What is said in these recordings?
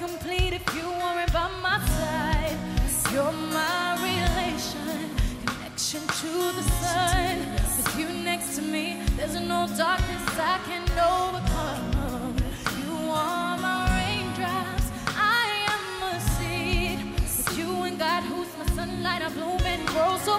were incomplete if you weren't by my side. You're my relation, connection to the sun. With you next to me, there's no darkness I can overcome. You are my raindrops, I am a seed. With you and God, who's my sunlight, I bloom and grow so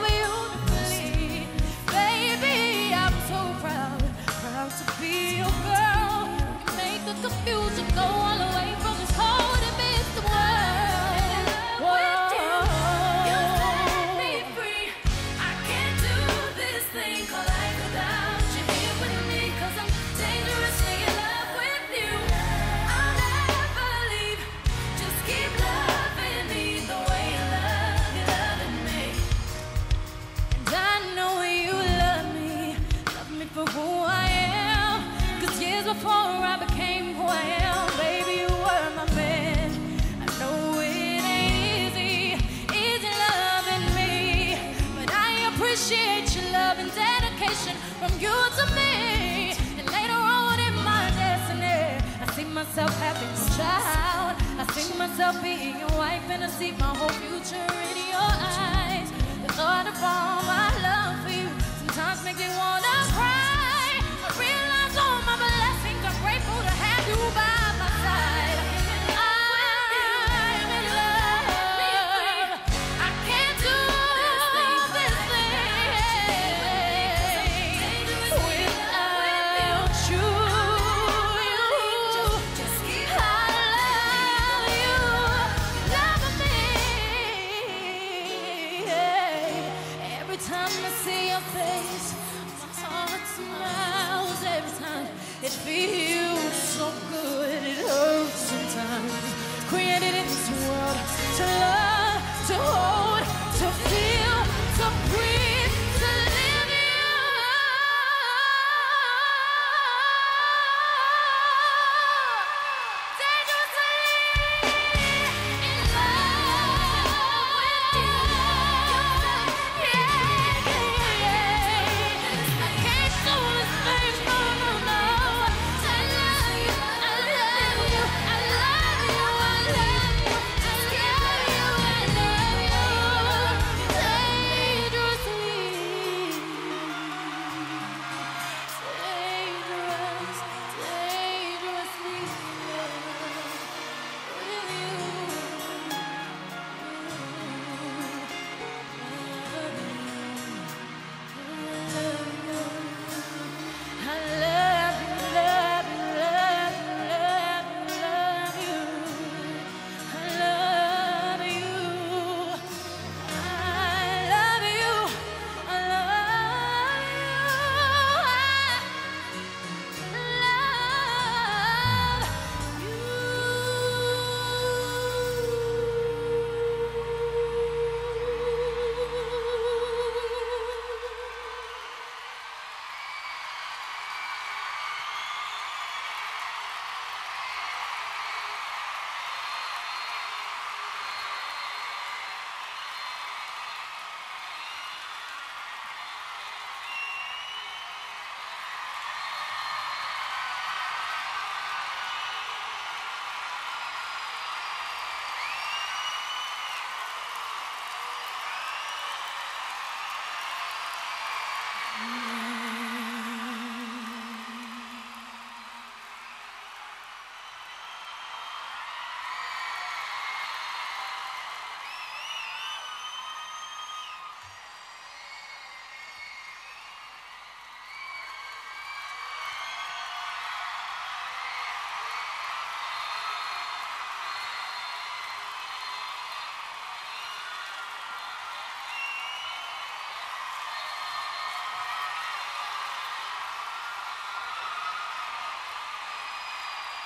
myself having a child. I see myself being your wife, and I see my whole future in your eyes. The thought of all my love for you sometimes makes me wanna cry. I realize all my blessings. I'm grateful to have you by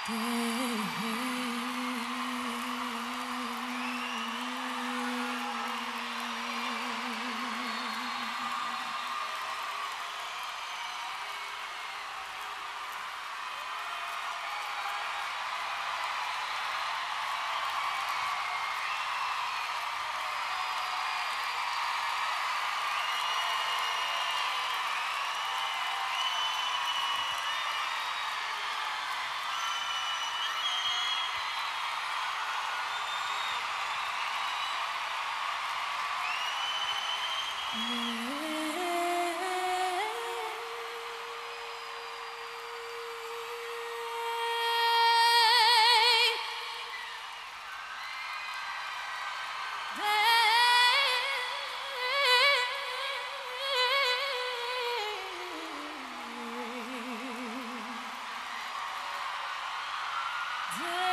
Yeah. Yeah.